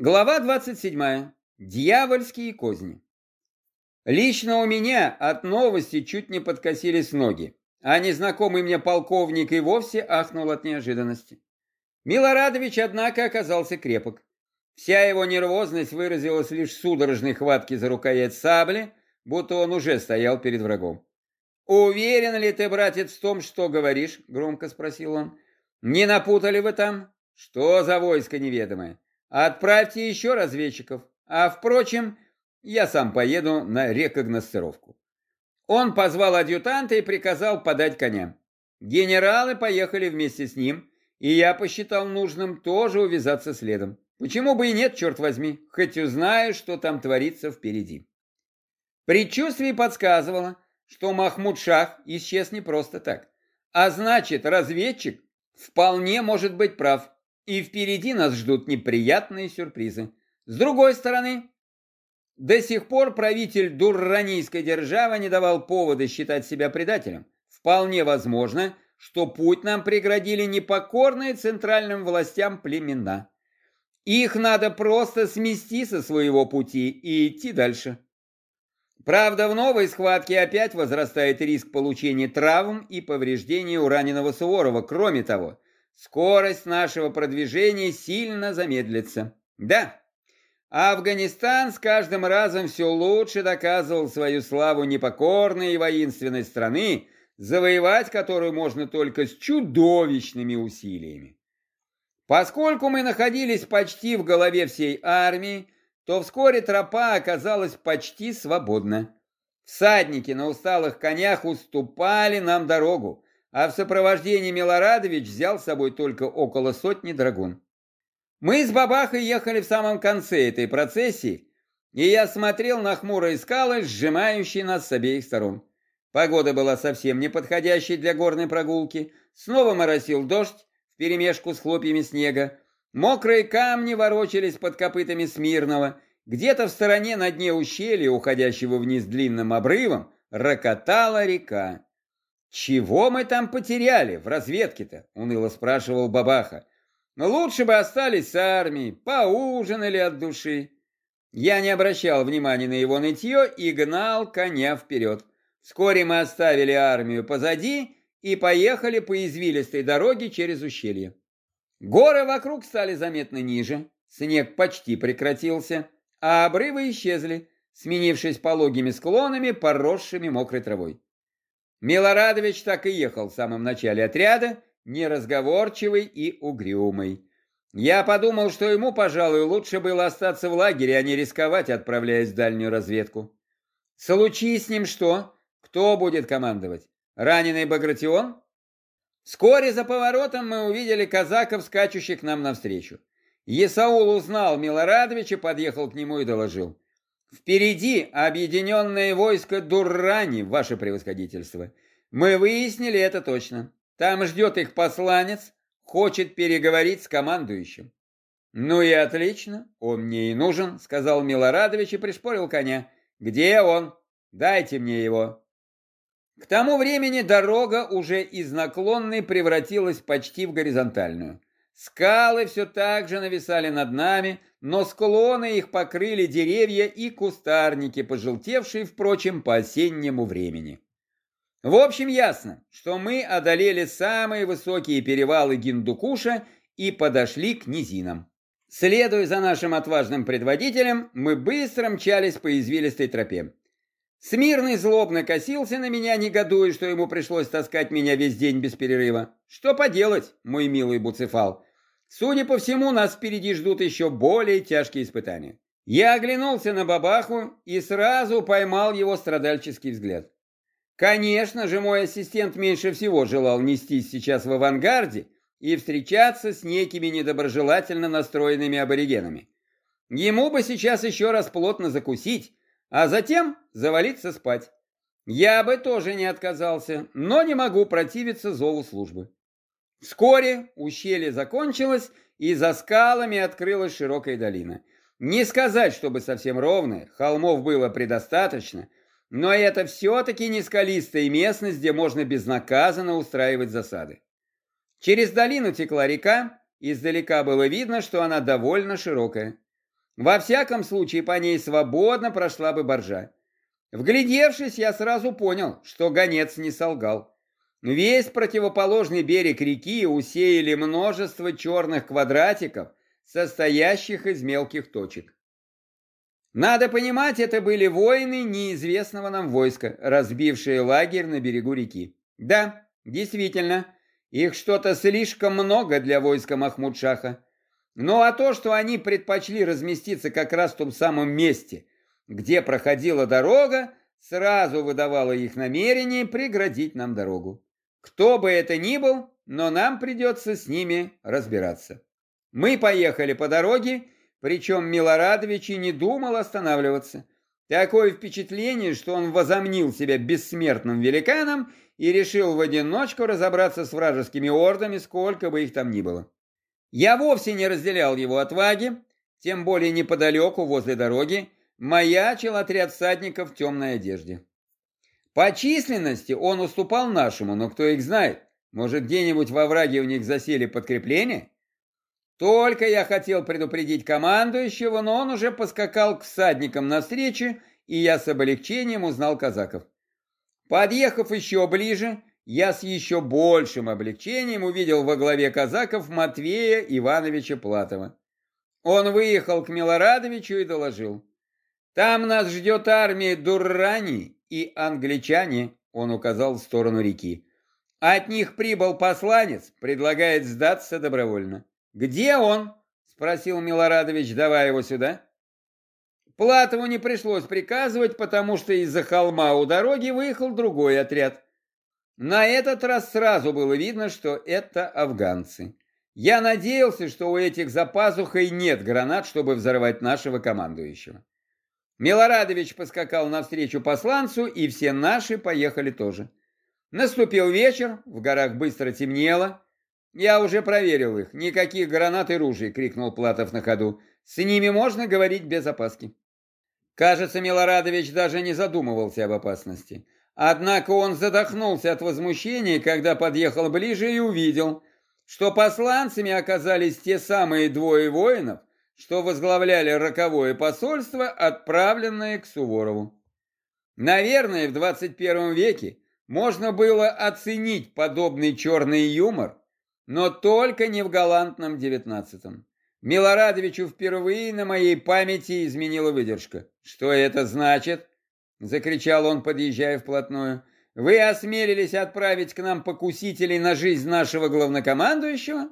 Глава 27. Дьявольские козни. Лично у меня от новости чуть не подкосились ноги, а незнакомый мне полковник и вовсе ахнул от неожиданности. Милорадович, однако, оказался крепок. Вся его нервозность выразилась лишь судорожной хватке за рукоять сабли, будто он уже стоял перед врагом. «Уверен ли ты, братец, в том, что говоришь?» — громко спросил он. «Не напутали вы там? Что за войско неведомое? Отправьте еще разведчиков. А, впрочем, я сам поеду на рекогностировку». Он позвал адъютанта и приказал подать коня. Генералы поехали вместе с ним, и я посчитал нужным тоже увязаться следом. Почему бы и нет, черт возьми, хоть узнаю, что там творится впереди. Предчувствие подсказывало, что Махмуд Шах исчез не просто так. А значит, разведчик вполне может быть прав, и впереди нас ждут неприятные сюрпризы. С другой стороны, до сих пор правитель дурранийской державы не давал повода считать себя предателем. Вполне возможно, что путь нам преградили непокорные центральным властям племена. Их надо просто смести со своего пути и идти дальше. Правда, в новой схватке опять возрастает риск получения травм и повреждений у раненого Суворова. Кроме того, скорость нашего продвижения сильно замедлится. Да, Афганистан с каждым разом все лучше доказывал свою славу непокорной и воинственной страны, завоевать которую можно только с чудовищными усилиями. Поскольку мы находились почти в голове всей армии, то вскоре тропа оказалась почти свободна. Всадники на усталых конях уступали нам дорогу, а в сопровождении Милорадович взял с собой только около сотни драгун. Мы с Бабахой ехали в самом конце этой процессии, и я смотрел на хмурые скалы, сжимающие нас с обеих сторон. Погода была совсем не подходящей для горной прогулки, снова моросил дождь, вперемешку с хлопьями снега. Мокрые камни ворочались под копытами Смирного. Где-то в стороне на дне ущелья, уходящего вниз длинным обрывом, рокотала река. «Чего мы там потеряли в разведке-то?» — уныло спрашивал Бабаха. «Лучше бы остались с армией, поужинали от души». Я не обращал внимания на его нытье и гнал коня вперед. Вскоре мы оставили армию позади и поехали по извилистой дороге через ущелье. Горы вокруг стали заметно ниже, снег почти прекратился, а обрывы исчезли, сменившись пологими склонами, поросшими мокрой травой. Милорадович так и ехал в самом начале отряда, неразговорчивый и угрюмый. Я подумал, что ему, пожалуй, лучше было остаться в лагере, а не рисковать, отправляясь в дальнюю разведку. Случись с ним что? Кто будет командовать? Раненый Багратион? Вскоре за поворотом мы увидели казаков, скачущих нам навстречу. Есаул узнал Милорадовича, подъехал к нему и доложил. «Впереди объединенное войско Дуррани, ваше превосходительство. Мы выяснили это точно. Там ждет их посланец, хочет переговорить с командующим». «Ну и отлично, он мне и нужен», — сказал Милорадович и пришпорил коня. «Где он? Дайте мне его». К тому времени дорога уже из наклонной превратилась почти в горизонтальную. Скалы все так же нависали над нами, но склоны их покрыли деревья и кустарники, пожелтевшие, впрочем, по осеннему времени. В общем, ясно, что мы одолели самые высокие перевалы Гиндукуша и подошли к низинам. Следуя за нашим отважным предводителем, мы быстро мчались по извилистой тропе. Смирный злобно косился на меня, негодуя, что ему пришлось таскать меня весь день без перерыва. Что поделать, мой милый Буцефал? Судя по всему, нас впереди ждут еще более тяжкие испытания. Я оглянулся на бабаху и сразу поймал его страдальческий взгляд. Конечно же, мой ассистент меньше всего желал нестись сейчас в авангарде и встречаться с некими недоброжелательно настроенными аборигенами. Ему бы сейчас еще раз плотно закусить, а затем завалиться спать. Я бы тоже не отказался, но не могу противиться зову службы. Вскоре ущелье закончилось, и за скалами открылась широкая долина. Не сказать, чтобы совсем ровная, холмов было предостаточно, но это все-таки не скалистая местность, где можно безнаказанно устраивать засады. Через долину текла река, издалека было видно, что она довольно широкая. Во всяком случае, по ней свободно прошла бы боржа. Вглядевшись, я сразу понял, что гонец не солгал. Весь противоположный берег реки усеяли множество черных квадратиков, состоящих из мелких точек. Надо понимать, это были воины неизвестного нам войска, разбившие лагерь на берегу реки. Да, действительно, их что-то слишком много для войска Махмуд-Шаха. Ну а то, что они предпочли разместиться как раз в том самом месте, где проходила дорога, сразу выдавало их намерение преградить нам дорогу. Кто бы это ни был, но нам придется с ними разбираться. Мы поехали по дороге, причем Милорадович и не думал останавливаться. Такое впечатление, что он возомнил себя бессмертным великаном и решил в одиночку разобраться с вражескими ордами, сколько бы их там ни было. Я вовсе не разделял его отваги, тем более неподалеку, возле дороги, маячил отряд всадников в темной одежде. По численности он уступал нашему, но кто их знает, может где-нибудь во враге у них засели подкрепления? Только я хотел предупредить командующего, но он уже поскакал к всадникам навстречу, и я с облегчением узнал казаков. Подъехав еще ближе, я с еще большим облегчением увидел во главе казаков Матвея Ивановича Платова. Он выехал к Милорадовичу и доложил. «Там нас ждет армия Дуррани и англичане», он указал в сторону реки. «От них прибыл посланец, предлагает сдаться добровольно». «Где он?» — спросил Милорадович, давая его сюда. Платову не пришлось приказывать, потому что из-за холма у дороги выехал другой отряд. На этот раз сразу было видно, что это афганцы. Я надеялся, что у этих за пазухой нет гранат, чтобы взорвать нашего командующего. Милорадович поскакал навстречу посланцу, и все наши поехали тоже. Наступил вечер, в горах быстро темнело, «Я уже проверил их. Никаких гранат и ружей!» — крикнул Платов на ходу. «С ними можно говорить без опаски». Кажется, Милорадович даже не задумывался об опасности. Однако он задохнулся от возмущения, когда подъехал ближе и увидел, что посланцами оказались те самые двое воинов, что возглавляли роковое посольство, отправленное к Суворову. Наверное, в 21 веке можно было оценить подобный черный юмор, но только не в галантном девятнадцатом. Милорадовичу впервые на моей памяти изменила выдержка. «Что это значит?» — закричал он, подъезжая вплотную. «Вы осмелились отправить к нам покусителей на жизнь нашего главнокомандующего?»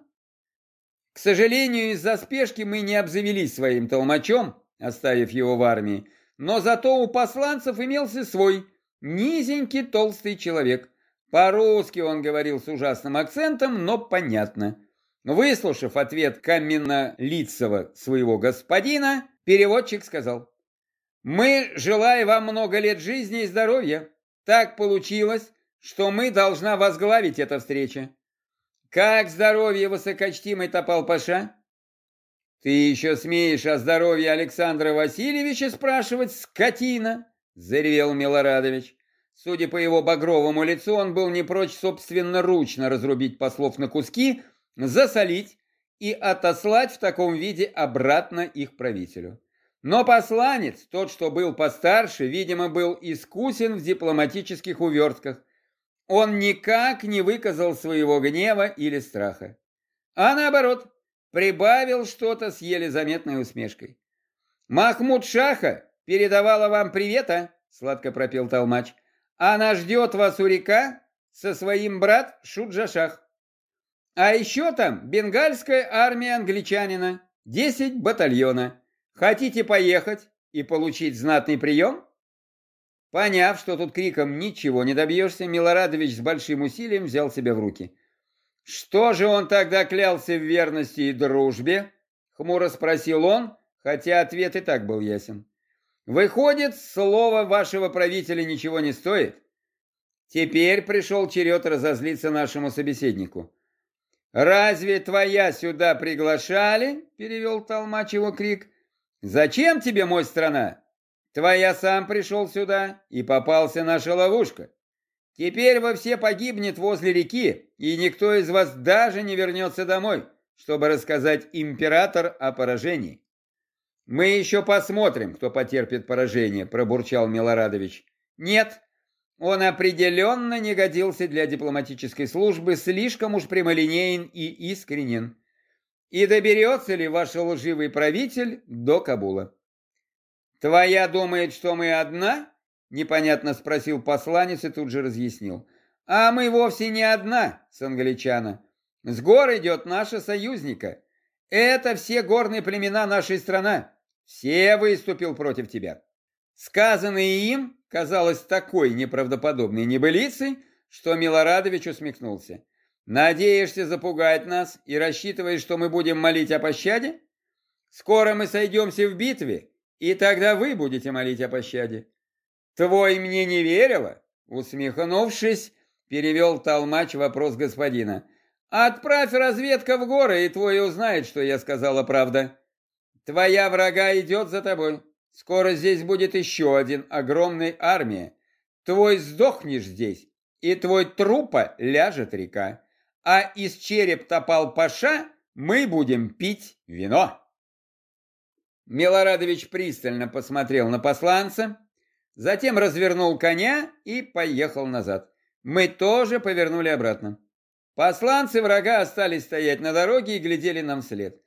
К сожалению, из-за спешки мы не обзавелись своим толмачом, оставив его в армии, но зато у посланцев имелся свой, низенький толстый человек — по-русски он говорил с ужасным акцентом, но понятно. Выслушав ответ каменно-лицего своего господина, переводчик сказал, «Мы желаем вам много лет жизни и здоровья. Так получилось, что мы должна возглавить эту встречу. Как здоровье высокочтимый Топал Паша?» «Ты еще смеешь о здоровье Александра Васильевича спрашивать, скотина?» — заревел Милорадович. Судя по его багровому лицу, он был не прочь собственноручно разрубить послов на куски, засолить и отослать в таком виде обратно их правителю. Но посланец, тот, что был постарше, видимо, был искусен в дипломатических увертках. Он никак не выказал своего гнева или страха. А наоборот, прибавил что-то с еле заметной усмешкой. «Махмуд Шаха передавала вам привета», — сладко пропел Толмач. Она ждет вас у река со своим брат Шуджашах. А еще там бенгальская армия англичанина, 10 батальона. Хотите поехать и получить знатный прием? Поняв, что тут криком ничего не добьешься, Милорадович с большим усилием взял себя в руки. «Что же он тогда клялся в верности и дружбе?» — хмуро спросил он, хотя ответ и так был ясен. Выходит, слово вашего правителя ничего не стоит? Теперь пришел черед разозлиться нашему собеседнику. «Разве твоя сюда приглашали?» — перевел Толмач его крик. «Зачем тебе, мой страна? Твоя сам пришел сюда, и попался наша ловушка. Теперь вы все погибнет возле реки, и никто из вас даже не вернется домой, чтобы рассказать император о поражении. Мы еще посмотрим, кто потерпит поражение, пробурчал Милорадович. Нет, он определенно не годился для дипломатической службы, слишком уж прямолинеен и искренен. И доберется ли ваш лживый правитель до Кабула? Твоя думает, что мы одна? Непонятно спросил посланец и тут же разъяснил. А мы вовсе не одна с англичана. С гор идет наша союзника. Это все горные племена нашей страны. Все выступил против тебя. Сказанное им казалось такой неправдоподобной небылицей, что Милорадович усмехнулся. «Надеешься запугать нас и рассчитываешь, что мы будем молить о пощаде? Скоро мы сойдемся в битве, и тогда вы будете молить о пощаде». «Твой мне не верила?» Усмехнувшись, перевел Толмач вопрос господина. «Отправь разведка в горы, и твой узнает, что я сказала правда». Твоя врага идет за тобой. Скоро здесь будет еще один огромной армия. Твой сдохнешь здесь, и твой трупа ляжет река. А из череп топал паша мы будем пить вино. Милорадович пристально посмотрел на посланца, затем развернул коня и поехал назад. Мы тоже повернули обратно. Посланцы врага остались стоять на дороге и глядели нам вслед.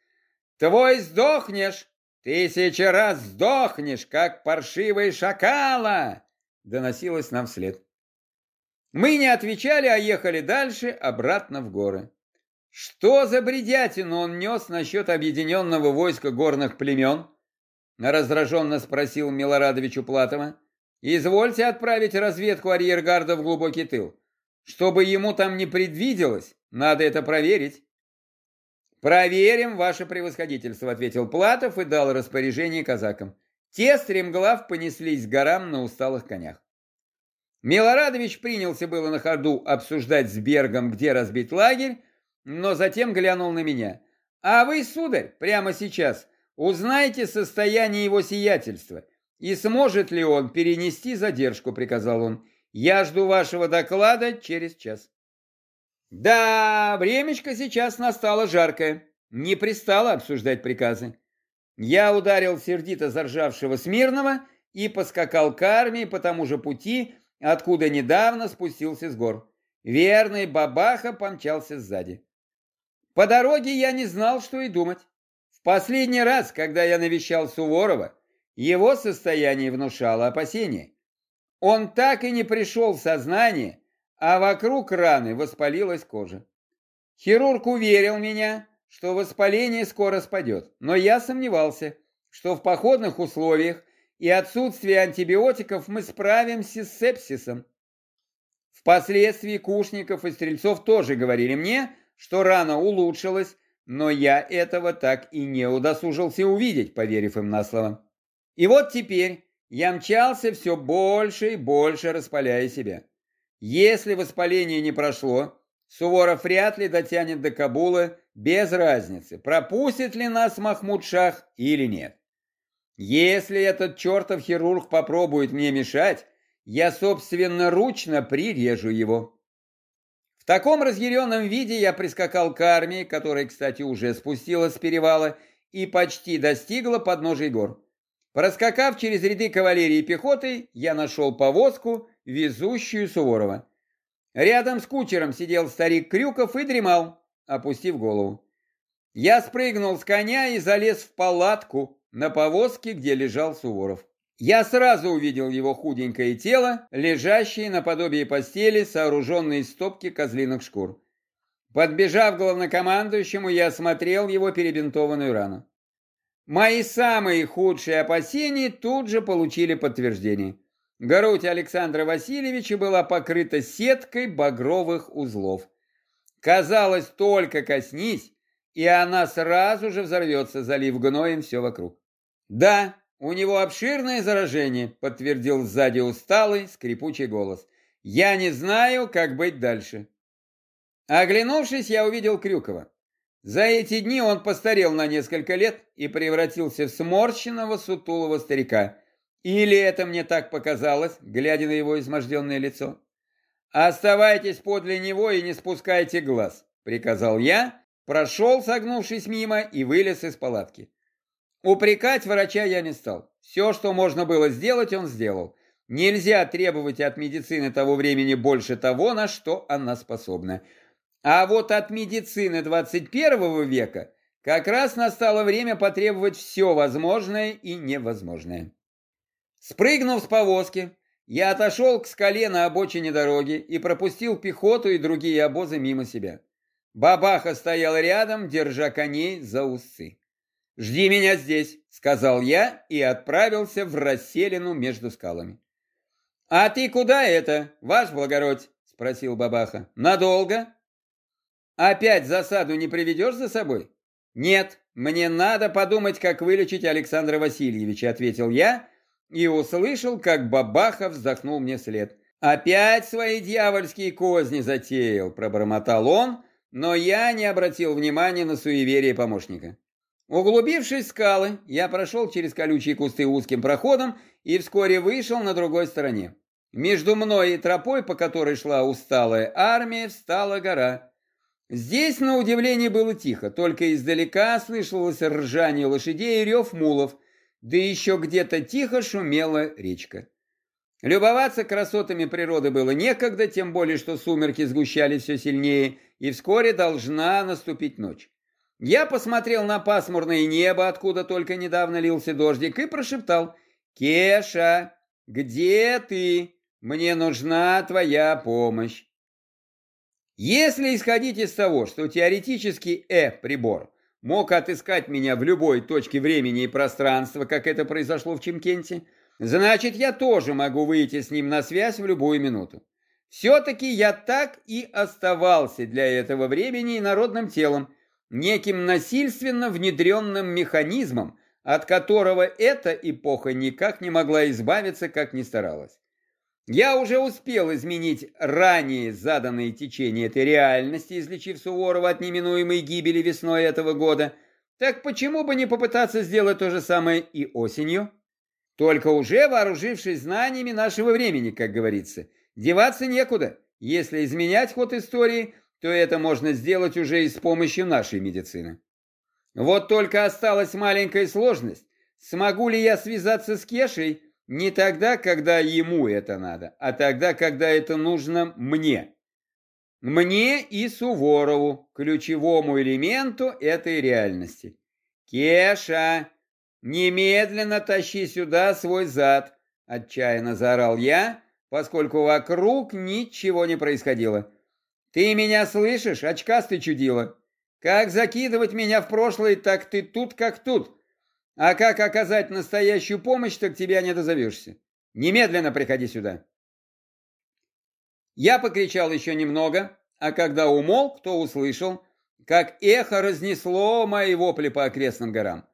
Твой сдохнешь, тысячи раз сдохнешь, как паршивый шакала!» Доносилось нам вслед. Мы не отвечали, а ехали дальше, обратно в горы. Что за бредятину он нес насчет объединенного войска горных племен? Раздраженно спросил Милорадович у Платова. Извольте отправить разведку арьергарда в глубокий тыл. Чтобы ему там не предвиделось, надо это проверить. «Проверим ваше превосходительство», — ответил Платов и дал распоряжение казакам. Те, стремглав, понеслись горам на усталых конях. Милорадович принялся было на ходу обсуждать с Бергом, где разбить лагерь, но затем глянул на меня. «А вы, сударь, прямо сейчас узнаете состояние его сиятельства, и сможет ли он перенести задержку», — приказал он. «Я жду вашего доклада через час». Да, времечко сейчас настало жаркое. Не пристало обсуждать приказы. Я ударил сердито заржавшего Смирного и поскакал к армии по тому же пути, откуда недавно спустился с гор. Верный бабаха помчался сзади. По дороге я не знал, что и думать. В последний раз, когда я навещал Суворова, его состояние внушало опасения. Он так и не пришел в сознание, а вокруг раны воспалилась кожа. Хирург уверил меня, что воспаление скоро спадет, но я сомневался, что в походных условиях и отсутствии антибиотиков мы справимся с сепсисом. Впоследствии Кушников и Стрельцов тоже говорили мне, что рана улучшилась, но я этого так и не удосужился увидеть, поверив им на слово. И вот теперь я мчался все больше и больше, распаляя себя. Если воспаление не прошло, Суворов вряд ли дотянет до Кабула без разницы, пропустит ли нас Махмуд Шах или нет. Если этот чертов хирург попробует мне мешать, я собственноручно прирежу его. Таком разъяренном виде я прискакал к армии, которая, кстати, уже спустилась с перевала и почти достигла подножий гор. Проскакав через ряды кавалерии и пехоты, я нашел повозку, везущую Суворова. Рядом с кучером сидел старик Крюков и дремал, опустив голову. Я спрыгнул с коня и залез в палатку на повозке, где лежал Суворов. Я сразу увидел его худенькое тело, лежащее наподобие постели, сооруженной из стопки козлиных шкур. Подбежав к главнокомандующему, я осмотрел его перебинтованную рану. Мои самые худшие опасения тут же получили подтверждение. Грудь Александра Васильевича была покрыта сеткой багровых узлов. Казалось, только коснись, и она сразу же взорвется, залив гноем все вокруг. «Да, у него обширное заражение», — подтвердил сзади усталый, скрипучий голос. «Я не знаю, как быть дальше». Оглянувшись, я увидел Крюкова. За эти дни он постарел на несколько лет и превратился в сморщенного сутулого старика. Или это мне так показалось, глядя на его изможденное лицо? «Оставайтесь подле него и не спускайте глаз», — приказал я, прошел, согнувшись мимо, и вылез из палатки. Упрекать врача я не стал. Все, что можно было сделать, он сделал. Нельзя требовать от медицины того времени больше того, на что она способна. А вот от медицины 21 века как раз настало время потребовать все возможное и невозможное. Спрыгнув с повозки, я отошел к скале на обочине дороги и пропустил пехоту и другие обозы мимо себя. Бабаха стоял рядом, держа коней за усы. «Жди меня здесь», — сказал я и отправился в расселину между скалами. «А ты куда это, ваш благородь?» — спросил Бабаха. «Надолго?» «Опять засаду не приведешь за собой?» «Нет, мне надо подумать, как вылечить Александра Васильевича», — ответил я и услышал, как Бабаха вздохнул мне вслед. «Опять свои дьявольские козни затеял», — пробормотал он, но я не обратил внимания на суеверие помощника. Углубившись в скалы, я прошел через колючие кусты узким проходом и вскоре вышел на другой стороне. Между мной и тропой, по которой шла усталая армия, встала гора. Здесь, на удивление, было тихо, только издалека слышалось ржание лошадей и рев мулов — да еще где-то тихо шумела речка. Любоваться красотами природы было некогда, тем более, что сумерки сгущались все сильнее, и вскоре должна наступить ночь. Я посмотрел на пасмурное небо, откуда только недавно лился дождик, и прошептал «Кеша, где ты? Мне нужна твоя помощь». Если исходить из того, что теоретически Э-прибор мог отыскать меня в любой точке времени и пространства, как это произошло в Чемкенте, значит, я тоже могу выйти с ним на связь в любую минуту. Все-таки я так и оставался для этого времени народным телом, неким насильственно внедренным механизмом, от которого эта эпоха никак не могла избавиться, как ни старалась. Я уже успел изменить ранее заданные течения этой реальности, излечив Суворова от неминуемой гибели весной этого года. Так почему бы не попытаться сделать то же самое и осенью? Только уже вооружившись знаниями нашего времени, как говорится. Деваться некуда. Если изменять ход истории, то это можно сделать уже и с помощью нашей медицины. Вот только осталась маленькая сложность. Смогу ли я связаться с Кешей, не тогда, когда ему это надо, а тогда, когда это нужно мне. Мне и Суворову, ключевому элементу этой реальности. «Кеша, немедленно тащи сюда свой зад!» – отчаянно заорал я, поскольку вокруг ничего не происходило. «Ты меня слышишь, очкастый чудило? Как закидывать меня в прошлое, так ты тут как тут!» А как оказать настоящую помощь, так тебя не дозовешься. Немедленно приходи сюда. Я покричал еще немного, а когда умолк, то услышал, как эхо разнесло мои вопли по окрестным горам.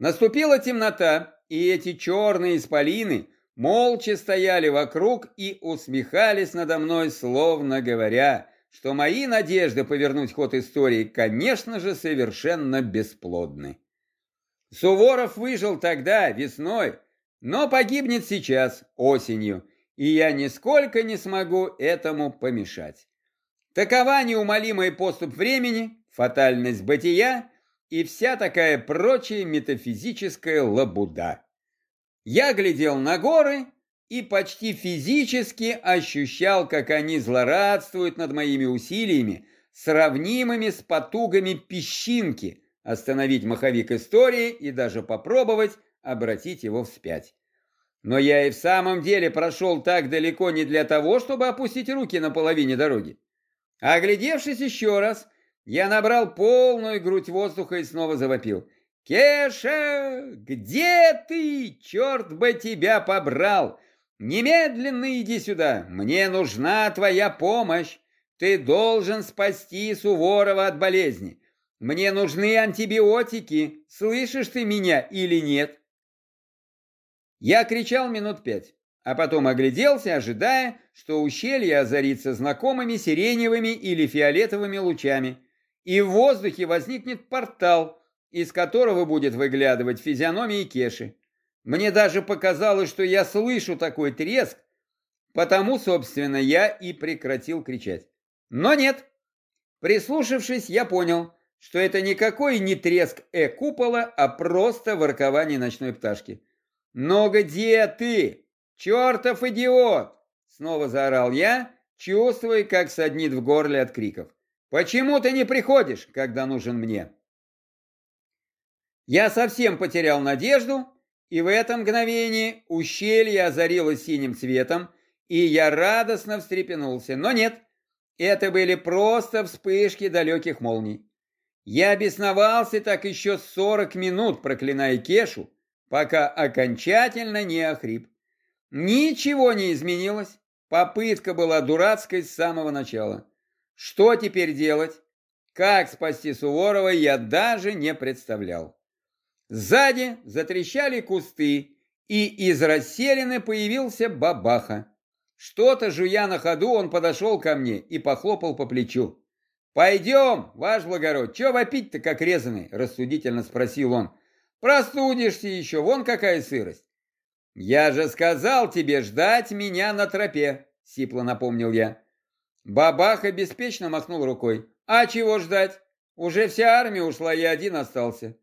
Наступила темнота, и эти черные исполины молча стояли вокруг и усмехались надо мной, словно говоря, что мои надежды повернуть ход истории, конечно же, совершенно бесплодны. Суворов выжил тогда, весной, но погибнет сейчас, осенью, и я нисколько не смогу этому помешать. Такова неумолимый поступ времени, фатальность бытия и вся такая прочая метафизическая лабуда. Я глядел на горы и почти физически ощущал, как они злорадствуют над моими усилиями, сравнимыми с потугами песчинки – остановить маховик истории и даже попробовать обратить его вспять. Но я и в самом деле прошел так далеко не для того, чтобы опустить руки на половине дороги. Оглядевшись еще раз, я набрал полную грудь воздуха и снова завопил. «Кеша, где ты? Черт бы тебя побрал! Немедленно иди сюда, мне нужна твоя помощь. Ты должен спасти Суворова от болезни. Мне нужны антибиотики. Слышишь ты меня или нет? Я кричал минут пять, а потом огляделся, ожидая, что ущелье озарится знакомыми сиреневыми или фиолетовыми лучами, и в воздухе возникнет портал, из которого будет выглядывать физиономии Кеши. Мне даже показалось, что я слышу такой треск, потому, собственно, я и прекратил кричать. Но нет. Прислушавшись, я понял, что это никакой не треск э-купола, а просто воркование ночной пташки. «Но где ты? Чертов идиот!» Снова заорал я, чувствуя, как саднит в горле от криков. «Почему ты не приходишь, когда нужен мне?» Я совсем потерял надежду, и в это мгновение ущелье озарилось синим цветом, и я радостно встрепенулся. Но нет, это были просто вспышки далеких молний. Я бесновался так еще сорок минут, проклиная Кешу, пока окончательно не охрип. Ничего не изменилось. Попытка была дурацкой с самого начала. Что теперь делать? Как спасти Суворова, я даже не представлял. Сзади затрещали кусты, и из расселины появился бабаха. Что-то жуя на ходу, он подошел ко мне и похлопал по плечу. «Пойдем, ваш благород, че вопить-то как резаный?» – рассудительно спросил он. «Простудишься еще, вон какая сырость». «Я же сказал тебе ждать меня на тропе», – сипло напомнил я. Бабаха беспечно махнул рукой. «А чего ждать? Уже вся армия ушла, и один остался.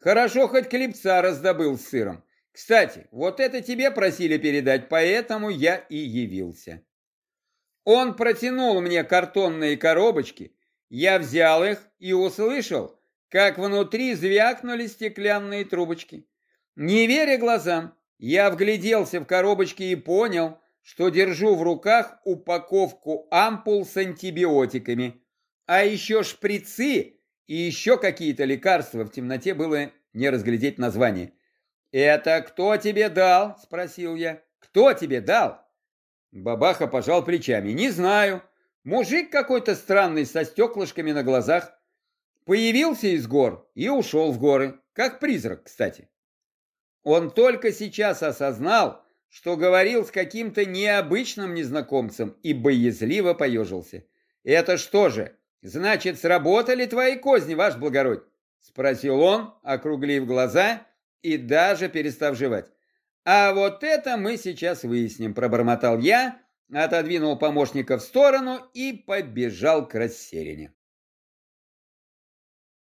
Хорошо, хоть клепца раздобыл с сыром. Кстати, вот это тебе просили передать, поэтому я и явился. Он протянул мне картонные коробочки, я взял их и услышал, как внутри звякнули стеклянные трубочки. Не веря глазам, я вгляделся в коробочки и понял, что держу в руках упаковку ампул с антибиотиками, а еще шприцы и еще какие-то лекарства, в темноте было не разглядеть название. «Это кто тебе дал?» – спросил я. «Кто тебе дал?» Бабаха пожал плечами. «Не знаю. Мужик какой-то странный со стеклышками на глазах. Появился из гор и ушел в горы. Как призрак, кстати. Он только сейчас осознал, что говорил с каким-то необычным незнакомцем и боязливо поежился. «Это что же, значит, сработали твои козни, ваш благородь?» Спросил он, округлив глаза и даже перестав жевать. «А вот это мы сейчас выясним», – пробормотал я, отодвинул помощника в сторону и побежал к расселине.